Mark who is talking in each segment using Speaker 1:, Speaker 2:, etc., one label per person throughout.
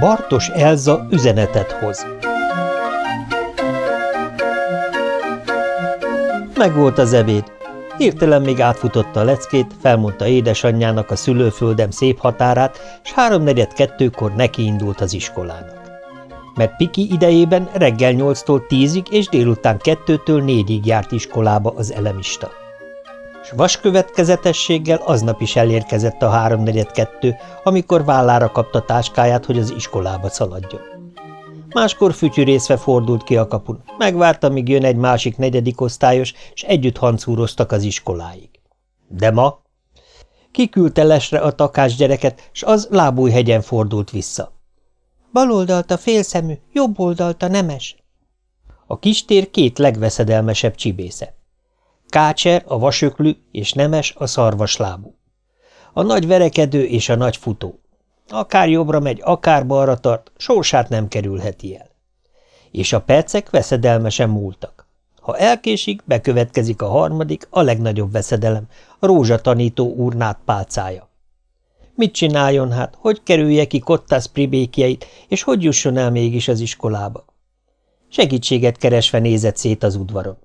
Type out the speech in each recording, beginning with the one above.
Speaker 1: Bartos Elza üzenetet hoz. Megvolt az ebéd. Hirtelen még átfutotta a leckét, felmondta édesanyjának a szülőföldem szép határát, s háromnegyed kettőkor neki indult az iskolának. Mert Piki idejében reggel nyolctól tízig és délután kettőtől négyig járt iskolába az elemista s vaskövetkezetességgel aznap is elérkezett a háromnegyed kettő, amikor vállára kapta táskáját, hogy az iskolába szaladjon. Máskor fütyűrészve fordult ki a kapun, megvárta, míg jön egy másik negyedik osztályos, és együtt hancúroztak az iskoláig. De ma kiküldte lesre a takás gyereket, s az lábújhegyen fordult vissza. Bal oldalt a félszemű, jobb oldalt a nemes. A kistér két legveszedelmesebb csibésze. Kácser a vasöklű és Nemes a szarvaslábú. A nagy verekedő és a nagy futó. Akár jobbra megy, akár balra tart, sorsát nem kerülheti el. És a percek veszedelmesen múltak. Ha elkésik, bekövetkezik a harmadik, a legnagyobb veszedelem, a rózsatanító úrnát pálcája. Mit csináljon hát, hogy kerülje ki Kottász pribékjeit, és hogy jusson el mégis az iskolába? Segítséget keresve nézett szét az udvaron.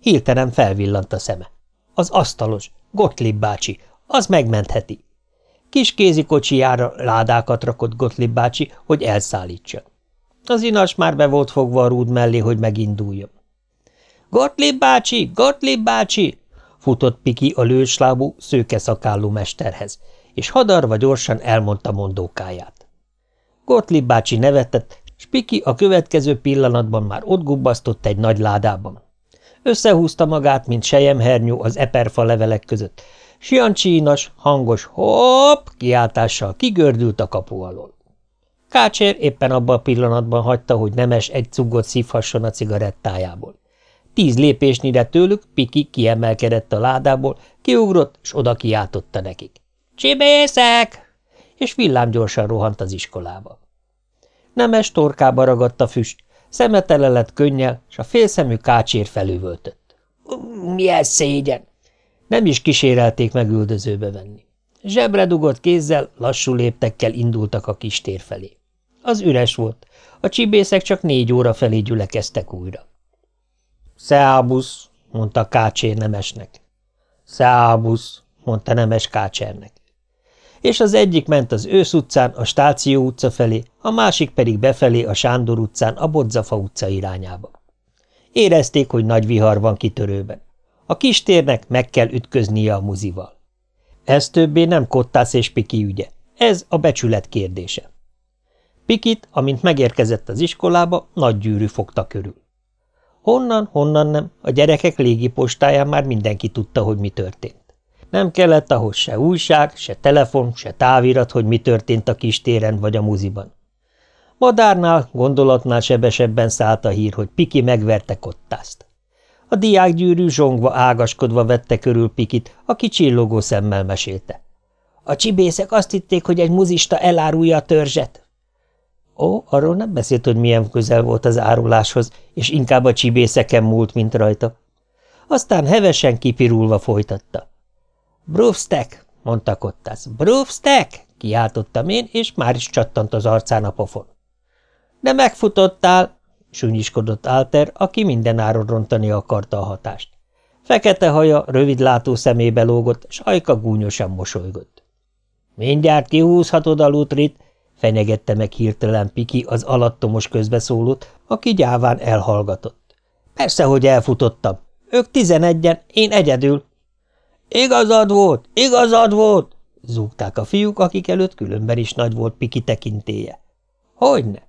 Speaker 1: Hirtelen felvillant a szeme. Az asztalos, Gottlieb bácsi, az megmentheti. Kis kézikocsijára ládákat rakott Gottlieb bácsi, hogy elszállítsa. Az inas már be volt fogva a rúd mellé, hogy meginduljon. – Gottlieb bácsi! Gottlieb bácsi! – futott Piki a lőslábú, szőke szakállú mesterhez, és hadarva gyorsan elmondta mondókáját. Gottlieb bácsi nevetett, s a következő pillanatban már ott gubbasztott egy nagy ládában. Összehúzta magát, mint sejemhernyó az eperfa levelek között. Siancsínas, hangos hopp kiáltással kigördült a kapu alól. Kácsér éppen abban a pillanatban hagyta, hogy nemes egy cugot szívhasson a cigarettájából. Tíz lépésnyire tőlük Piki kiemelkedett a ládából, kiugrott, és oda kiáltotta nekik. – Csibészek! És villámgyorsan rohant az iskolába. Nemes torkába ragadt a füst, Szeme tele lett könnyel, s a félszemű kácsér felüvöltött. – Milyen szégyen! Nem is kísérelték meg üldözőbe venni. Zsebre dugott kézzel, lassú léptekkel indultak a kistér felé. Az üres volt. A csibészek csak négy óra felé gyülekeztek újra. – Szeábusz! – mondta Kácsér nemesnek. – Szeábusz! – mondta nemes Kácsernek és az egyik ment az Ősz utcán a Stáció utca felé, a másik pedig befelé a Sándor utcán a Bodzafa utca irányába. Érezték, hogy nagy vihar van kitörőben. A kistérnek meg kell ütköznie a muzival. Ez többé nem Kottász és Piki ügye, ez a becsület kérdése. Pikit, amint megérkezett az iskolába, nagy gyűrű fogta körül. Honnan, honnan nem, a gyerekek légipostáján már mindenki tudta, hogy mi történt. Nem kellett ahhoz se újság, se telefon, se távirat, hogy mi történt a kistéren vagy a muziban. Madárnál, gondolatnál sebesebben szállt a hír, hogy Piki megverte Kottást. A diákgyűrű zsongva ágaskodva vette körül Pikit, aki csillogó szemmel mesélte. A csibészek azt hitték, hogy egy muzista elárulja a törzset. Ó, arról nem beszélt, hogy milyen közel volt az áruláshoz, és inkább a csibészeken múlt, mint rajta. Aztán hevesen kipirulva folytatta. Brufstek, mondta Kottász. Brufstek, kiáltottam én, és már is csattant az arcán a pofon. De megfutottál, súnyiskodott Alter, aki mindenáron rontani akarta a hatást. Fekete haja, rövidlátó szemébe lógott, s ajka gúnyosan mosolygott. Mindjárt kihúzhatod a lutrit, fenyegette meg hirtelen Piki az alattomos közbeszólót, aki gyáván elhallgatott. Persze, hogy elfutottam. Ők tizenegyen, én egyedül. Igazad volt, igazad volt, zúgták a fiúk, akik előtt különben is nagy volt Piki tekintéje. Hogyne?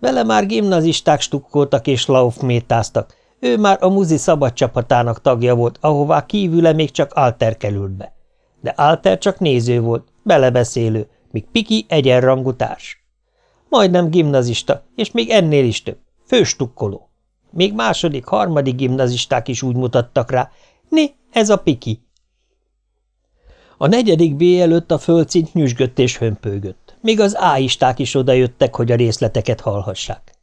Speaker 1: Vele már gimnazisták stukkoltak és laufmétáztak, ő már a muzi szabad csapatának tagja volt, ahová kívüle még csak Alter került be. De Alter csak néző volt, belebeszélő, míg Piki egyenrangú társ. Majdnem gimnazista, és még ennél is több, főstukkoló. Még második, harmadik gimnazisták is úgy mutattak rá, né, ez a Piki, a negyedik B előtt a földszint nyüzsgött és hömpölygött. Még az áisták is odajöttek, hogy a részleteket hallhassák.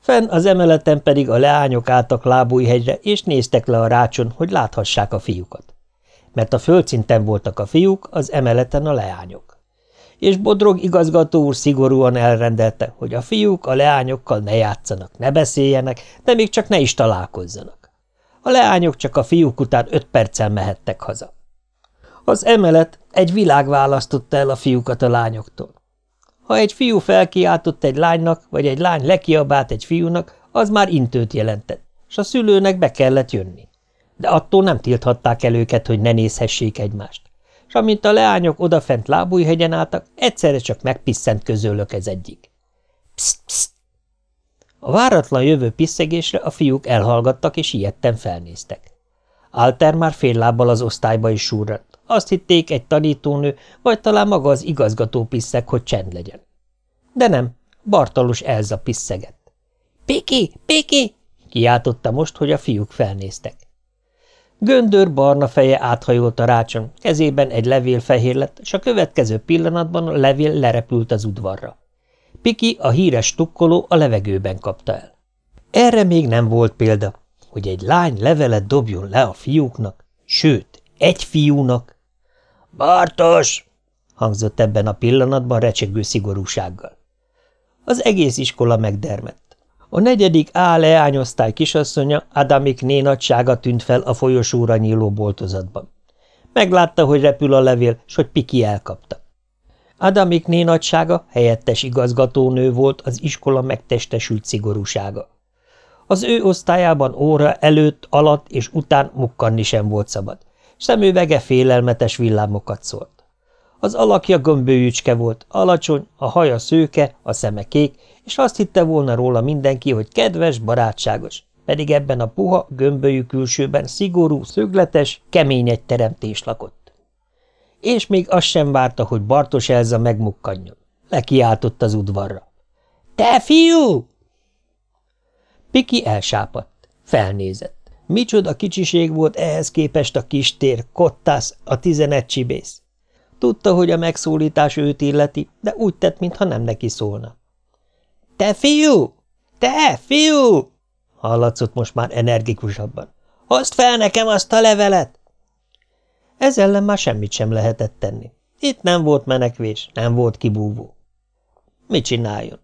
Speaker 1: Fenn az emeleten pedig a leányok álltak lábújhegyre, és néztek le a rácson, hogy láthassák a fiúkat. Mert a földszinten voltak a fiúk, az emeleten a leányok. És Bodrog igazgató úr szigorúan elrendelte, hogy a fiúk a leányokkal ne játszanak, ne beszéljenek, de még csak ne is találkozzanak. A leányok csak a fiúk után öt perccel mehettek haza. Az emelet egy világ választotta el a fiúkat a lányoktól. Ha egy fiú felkiáltott egy lánynak, vagy egy lány lekiabált egy fiúnak, az már intőt jelentett, és a szülőnek be kellett jönni. De attól nem tilthatták el őket, hogy ne nézhessék egymást. És amint a leányok odafent lábújhegyen álltak, egyszerre csak megpisszent közölök ez egyik. Pszt, pszt! A váratlan jövő piszegésre a fiúk elhallgattak, és ilyetten felnéztek. Alter már fél lábbal az osztályba is súrrant. Azt hitték egy tanítónő, vagy talán maga az igazgató piszeg, hogy csend legyen. De nem, Bartalos Elza piszegett. – Piki, Piki! – kiáltotta most, hogy a fiúk felnéztek. Göndör barna feje áthajolt a rácson, kezében egy levél fehér lett, és a következő pillanatban a levél lerepült az udvarra. Piki, a híres tukkoló a levegőben kapta el. Erre még nem volt példa, hogy egy lány levelet dobjon le a fiúknak, sőt, egy fiúnak. – Bartos! – hangzott ebben a pillanatban recsegő szigorúsággal. Az egész iskola megdermett. A negyedik A leányosztály kisasszonya, Adamik nénadsága tűnt fel a folyosóra nyíló boltozatban. Meglátta, hogy repül a levél, s hogy Piki elkapta. Adamik nénadsága helyettes igazgatónő volt az iskola megtestesült szigorúsága. Az ő osztályában óra előtt, alatt és után mukkanni sem volt szabad. Szemüvege félelmetes villámokat szólt. Az alakja gömbőjücske volt, alacsony, a haja szőke, a szeme kék, és azt hitte volna róla mindenki, hogy kedves, barátságos, pedig ebben a puha, gömbölyű külsőben szigorú, szögletes, kemény egy teremtés lakott. És még azt sem várta, hogy Bartos Elza megmukkanjon. Lekiáltott az udvarra. – Te fiú! Piki elsápadt, felnézett. Micsoda kicsiség volt ehhez képest a kis tér, kottász, a tizenegy csibész. Tudta, hogy a megszólítás őt illeti, de úgy tett, mintha nem neki szólna. – Te fiú! Te fiú! – hallatszott most már energikusabban. – Hozd fel nekem azt a levelet! Ez ellen már semmit sem lehetett tenni. Itt nem volt menekvés, nem volt kibúvó. Mit csináljon?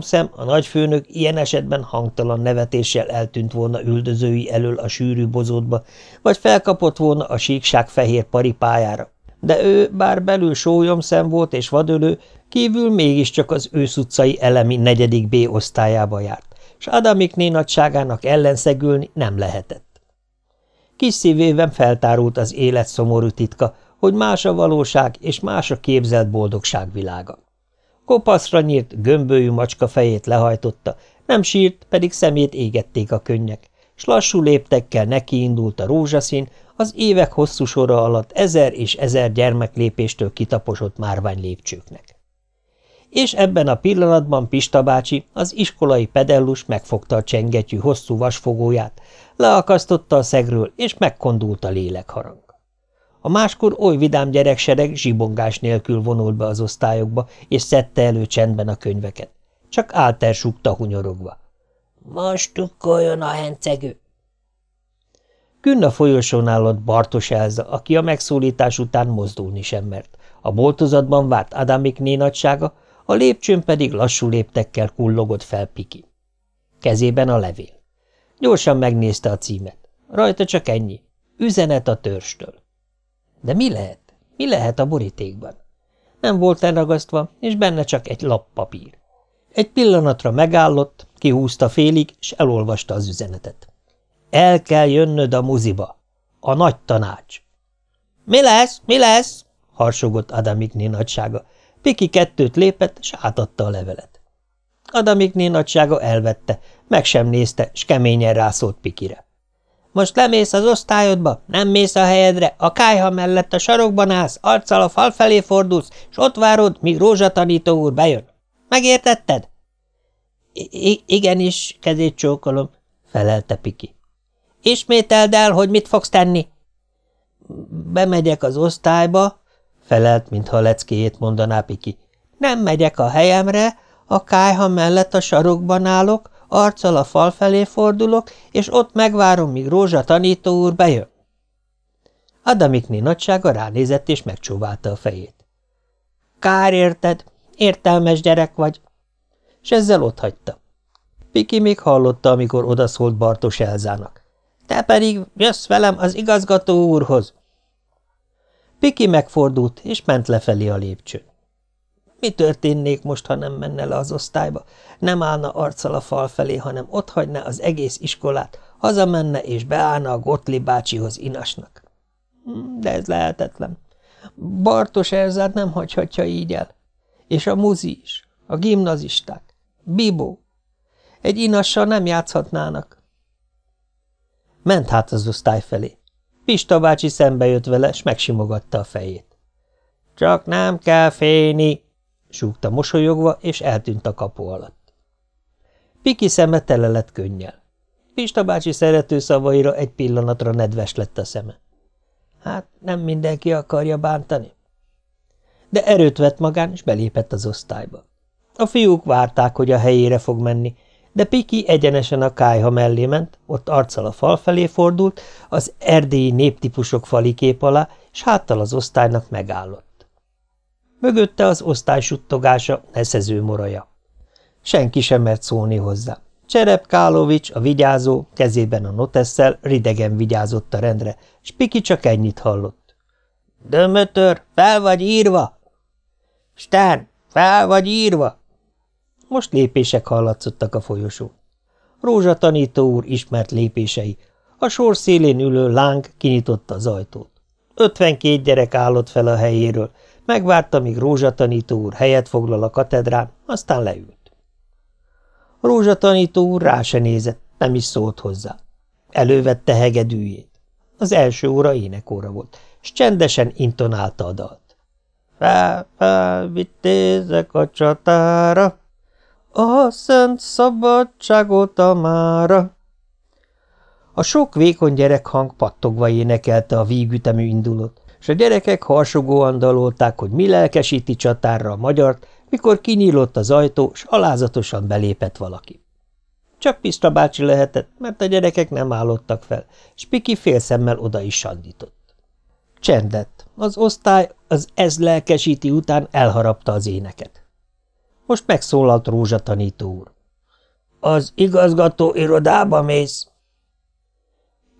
Speaker 1: Szem, a nagyfőnök ilyen esetben hangtalan nevetéssel eltűnt volna üldözői elől a sűrű bozótba, vagy felkapott volna a síkság fehér paripájára, de ő, bár belül szem volt és vadölő, kívül mégiscsak az ősz utcai elemi negyedik B osztályába járt, s Adamik nénadságának ellenszegülni nem lehetett. Kis szívében feltárult az élet szomorú titka, hogy más a valóság és más a képzelt boldogság világa. Kopaszra nyírt, gömbölyű macska fejét lehajtotta, nem sírt, pedig szemét égették a könnyek, s lassú léptekkel nekiindult a rózsaszín, az évek hosszú sora alatt ezer és ezer gyermeklépéstől kitaposott márvány lépcsőknek. És ebben a pillanatban Pista bácsi, az iskolai pedellus megfogta a csengettyű hosszú vasfogóját, leakasztotta a szegről, és megkondult a lélekharang. A máskor oly vidám gyereksereg zsibongás nélkül vonult be az osztályokba, és szedte elő csendben a könyveket. Csak Álter súgta hunyorogva. – Most tukkoljon a hencegő! Künn a folyosón állott Bartos Elza, aki a megszólítás után mozdulni sem mert. A boltozatban várt Adamik nénadsága, a lépcsőn pedig lassú léptekkel kullogott fel Piki. Kezében a levél. Gyorsan megnézte a címet. Rajta csak ennyi. Üzenet a törstől. De mi lehet? Mi lehet a borítékban? Nem volt elragasztva, és benne csak egy lap papír. Egy pillanatra megállott, kihúzta félig, és elolvasta az üzenetet. El kell jönnöd a muziba. A nagy tanács. Mi lesz? Mi lesz? harsogott Adamikné nagysága. Piki kettőt lépett, és átadta a levelet. Adamikné nagysága elvette, meg sem nézte, s keményen rászólt Pikire. Most lemész az osztályodba, nem mész a helyedre, a kájha mellett a sarokban állsz, arccal a fal felé fordulsz, s ott várod, míg rózsatanító úr bejön. Megértetted? I igenis, kezét csókolom, felelte Piki. Ismételd el, hogy mit fogsz tenni. Bemegyek az osztályba, felelt, mintha leckéjét mondaná Piki. Nem megyek a helyemre, a kájha mellett a sarokban állok, Arccal a fal felé fordulok, és ott megvárom, míg Rózsa tanító úr bejön. Adamikné nagysága ránézett, és megcsóválta a fejét. Kár érted, értelmes gyerek vagy. És ezzel otthagyta. Piki még hallotta, amikor odaszólt Bartos Elzának. Te pedig jössz velem az igazgató úrhoz. Piki megfordult, és ment lefelé a lépcsőn. Mi történnék most, ha nem menne le az osztályba? Nem állna arccal a fal felé, hanem ott hagyna az egész iskolát, hazamenne és beállna a Gottlieb bácsihoz inasnak. Hm, de ez lehetetlen. Bartos Erzát nem hagyhatja így el. És a muzi is, a gimnazisták, Bibó. Egy inassal nem játszhatnának. Ment hát az osztály felé. Pista bácsi szembe jött vele, s megsimogatta a fejét. – Csak nem kell félni! – súgta mosolyogva, és eltűnt a kapu alatt. Piki szeme tele lett könnyel. Pista bácsi szerető szavaira egy pillanatra nedves lett a szeme. Hát nem mindenki akarja bántani. De erőt vett magán, és belépett az osztályba. A fiúk várták, hogy a helyére fog menni, de Piki egyenesen a kájha mellé ment, ott arccal a fal felé fordult, az erdélyi néptípusok fali kép alá, és háttal az osztálynak megállott. Mögötte az osztály suttogása, neszező moraja. Senki sem mert szólni hozzá. Cserep Kálovics, a vigyázó, kezében a notesszel ridegen vigyázott a rendre, s Piki csak ennyit hallott. – Dömötör, fel vagy írva? – Stern, fel vagy írva? Most lépések hallatszottak a folyosón. Rózsa tanító úr ismert lépései. A sor szélén ülő láng kinyitotta az ajtót. Ötvenkét gyerek állott fel a helyéről, megvárta, míg Rózsa tanító úr helyet foglal a katedrán, aztán leült. Rózsa tanító úr rá se nézett, nem is szólt hozzá. Elővette hegedűjét. Az első óra énekóra volt, és csendesen intonálta a dalt. Fel, felvittézek a csatára, a szent szabadságot a mára. A sok vékony gyerekhang pattogva énekelte a vígütemű indulót, és a gyerekek harsogóan dalolták, hogy mi lelkesíti csatárra a magyart, mikor kinyílott az ajtó, s alázatosan belépett valaki. Csak Pista bácsi lehetett, mert a gyerekek nem állottak fel, s Piki félszemmel oda is sandított. Csendet. Az osztály az ez lelkesíti után elharapta az éneket. Most megszólalt Rózsa tanító úr. Az igazgató irodába mész?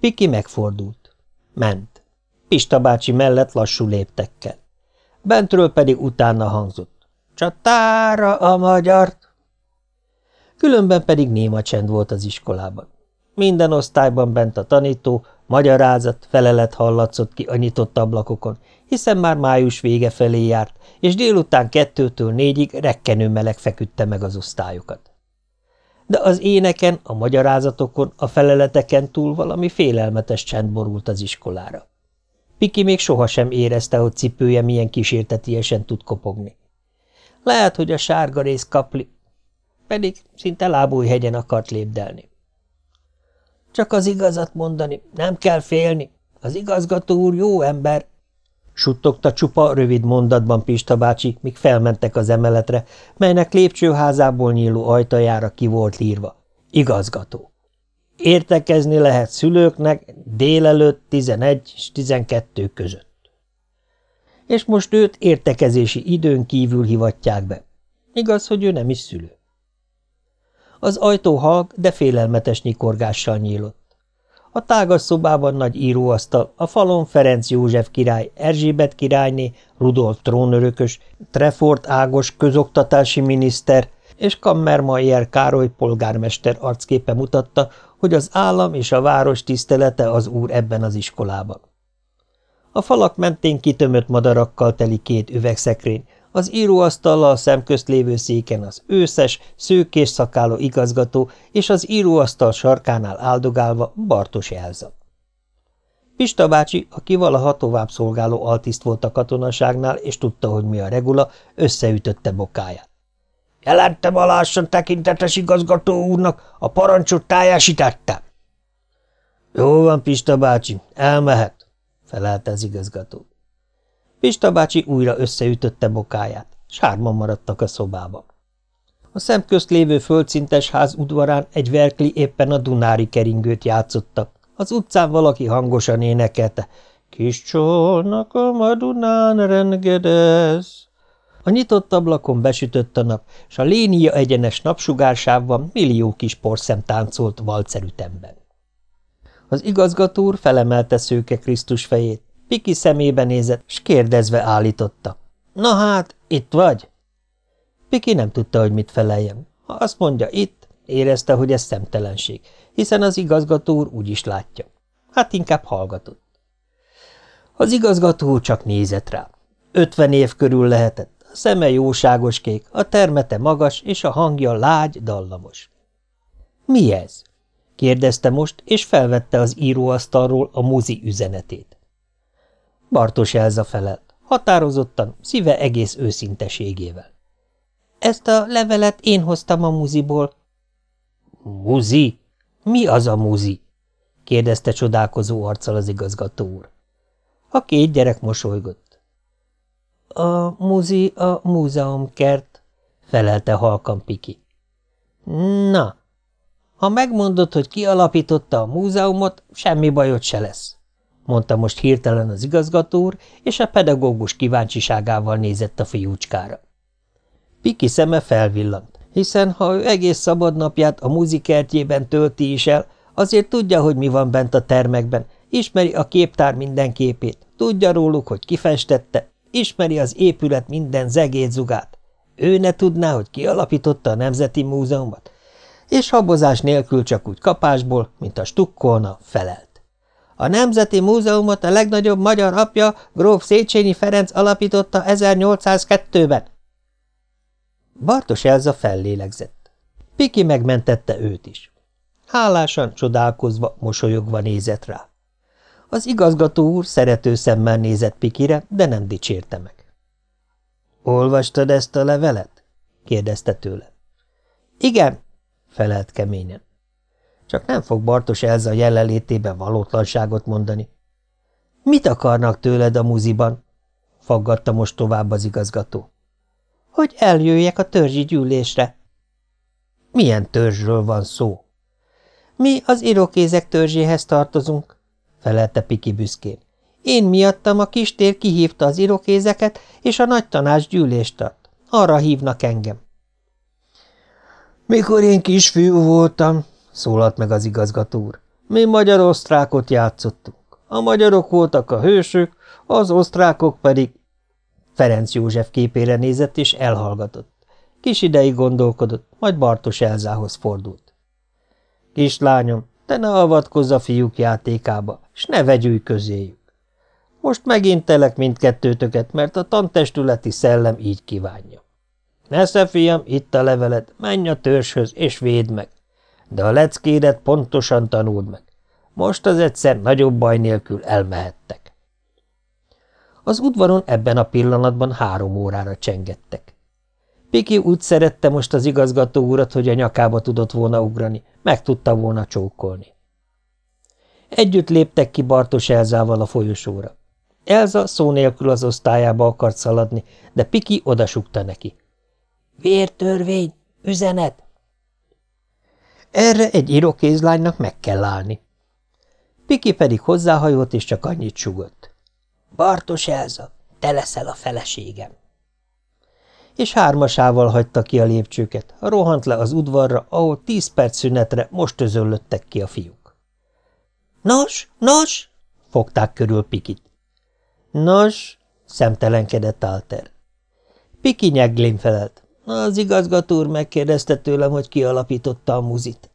Speaker 1: Piki megfordult. Ment. Pista bácsi mellett lassú léptekkel. Bentről pedig utána hangzott. Csatára a magyart! Különben pedig néma csend volt az iskolában. Minden osztályban bent a tanító, magyarázat, felelet hallatszott ki a nyitott ablakokon, hiszen már május vége felé járt, és délután kettőtől négyig rekkenő meleg feküdte meg az osztályokat. De az éneken, a magyarázatokon, a feleleteken túl valami félelmetes csend borult az iskolára. Piki még sohasem érezte, hogy cipője milyen kísértetiesen tud kopogni. Lehet, hogy a sárga rész kapli, pedig szinte lábújhegyen akart lépdelni. Csak az igazat mondani, nem kell félni. Az igazgató úr jó ember, suttogta csupa rövid mondatban Pista bácsi, míg felmentek az emeletre, melynek lépcsőházából nyíló ajtajára ki volt írva. Igazgató. Értekezni lehet szülőknek délelőtt 11 és 12 között. És most őt értekezési időn kívül hivatják be. Igaz, hogy ő nem is szülő. Az ajtó halk, de félelmetes nyikorgással nyílott. A tágas szobában nagy íróasztal, a falon Ferenc József király, Erzsébet királyné, Rudolf trónörökös, Trefort Ágos közoktatási miniszter és Kammermayer Károly polgármester arcképe mutatta, hogy az állam és a város tisztelete az úr ebben az iskolában. A falak mentén kitömött madarakkal teli két üvegszekrény, az íróasztallal szemközt lévő széken az őszes, szőkés szakáló igazgató és az íróasztal sarkánál áldogálva Bartos Elza. Pista bácsi, aki valaha tovább szolgáló altiszt volt a katonaságnál, és tudta, hogy mi a regula, összeütötte bokáját. – Jelentem alásson tekintetes igazgató úrnak, a parancsot tájásítottam. – Jó van, Pista bácsi, elmehet – felelte az igazgató. Pista bácsi újra összeütötte bokáját, sárman maradtak a szobában. A szemközt lévő földszintes ház udvarán egy verkli éppen a Dunári keringőt játszotta. Az utcán valaki hangosan énekelte. Kis csónakom a Dunán rengedez. A nyitott ablakon besütött a nap, s a lénia egyenes napsugársávban millió kis porszem táncolt valcerütemben. Az igazgató úr felemelte szőke Krisztus fejét, Piki szemébe nézett, s kérdezve állította. – Na hát, itt vagy? Piki nem tudta, hogy mit feleljen. Ha azt mondja itt, érezte, hogy ez szemtelenség, hiszen az igazgató úr úgy is látja. Hát inkább hallgatott. Az igazgató csak nézett rá. Ötven év körül lehetett, szeme jóságos kék, a termete magas, és a hangja lágy, dallamos. – Mi ez? – kérdezte most, és felvette az íróasztalról a muzi üzenetét. Bartos Elza felelt, határozottan, szíve egész őszinteségével. – Ezt a levelet én hoztam a muziból. – Muzi? Mi az a muzi? – kérdezte csodálkozó arccal az igazgató úr. A két gyerek mosolygott. – A muzi a múzeumkert – felelte halkan Piki. – Na, ha megmondod, hogy ki alapította a múzeumot, semmi bajod se lesz mondta most hirtelen az igazgató úr, és a pedagógus kíváncsiságával nézett a fiúcskára. Piki szeme felvillant, hiszen ha ő egész szabadnapját a muzikertjében tölti is el, azért tudja, hogy mi van bent a termekben, ismeri a képtár minden képét, tudja róluk, hogy kifestette, ismeri az épület minden zegétzugát. Ő ne tudná, hogy kialapította a Nemzeti Múzeumot, és habozás nélkül csak úgy kapásból, mint a stukkolna, felelt. A Nemzeti Múzeumot a legnagyobb magyar apja, gróf Széchenyi Ferenc alapította 1802-ben. Bartos Elza fellélegzett. Piki megmentette őt is. Hálásan, csodálkozva, mosolyogva nézett rá. Az igazgató úr szerető szemmel nézett Pikire, de nem dicsérte meg. – Olvastad ezt a levelet? – kérdezte tőle. – Igen – felelt keményen. Csak nem fog Bartos Elza jelenlétében valótlanságot mondani. – Mit akarnak tőled a muziban? – faggatta most tovább az igazgató. – Hogy eljöjjek a törzsi gyűlésre. – Milyen törzsről van szó? – Mi az irokézek törzséhez tartozunk – felelte Piki büszkén. Én miattam a kistér kihívta az irokézeket, és a nagy tanács gyűlést tart. Arra hívnak engem. Mikor én kisfiú voltam, szólalt meg az igazgató úr. Mi magyar-osztrákot játszottunk. A magyarok voltak a hősök, az osztrákok pedig... Ferenc József képére nézett és elhallgatott. Kis ideig gondolkodott, majd Bartos Elzához fordult. Kislányom, te ne avatkozz a fiúk játékába, s ne vegyülj közéjük. Most megint telek mindkettőtöket, mert a tantestületi szellem így kívánja. Nesze, fiam, itt a leveled, menj a törzshöz és védd meg de a leckédet pontosan tanuld meg. Most az egyszer nagyobb baj nélkül elmehettek. Az udvaron ebben a pillanatban három órára csengettek. Piki úgy szerette most az igazgató urat, hogy a nyakába tudott volna ugrani, meg tudta volna csókolni. Együtt léptek ki Bartos Elzával a folyosóra. Elza szó nélkül az osztályába akart szaladni, de Piki odasukta neki. – Vértörvény! Üzenet! Erre egy írókézlánynak meg kell állni. Piki pedig hozzáhajolt, és csak annyit sugott. Bartos Elza, te leszel a feleségem. És hármasával hagyta ki a lépcsőket, rohant le az udvarra, ahol tíz perc szünetre most özöllöttek ki a fiúk. Nos, nos, fogták körül Pikit. Nos, szemtelenkedett Alter. Piki nyeglén felelt. Az igazgató úr megkérdezte tőlem, hogy ki alapította a muzit.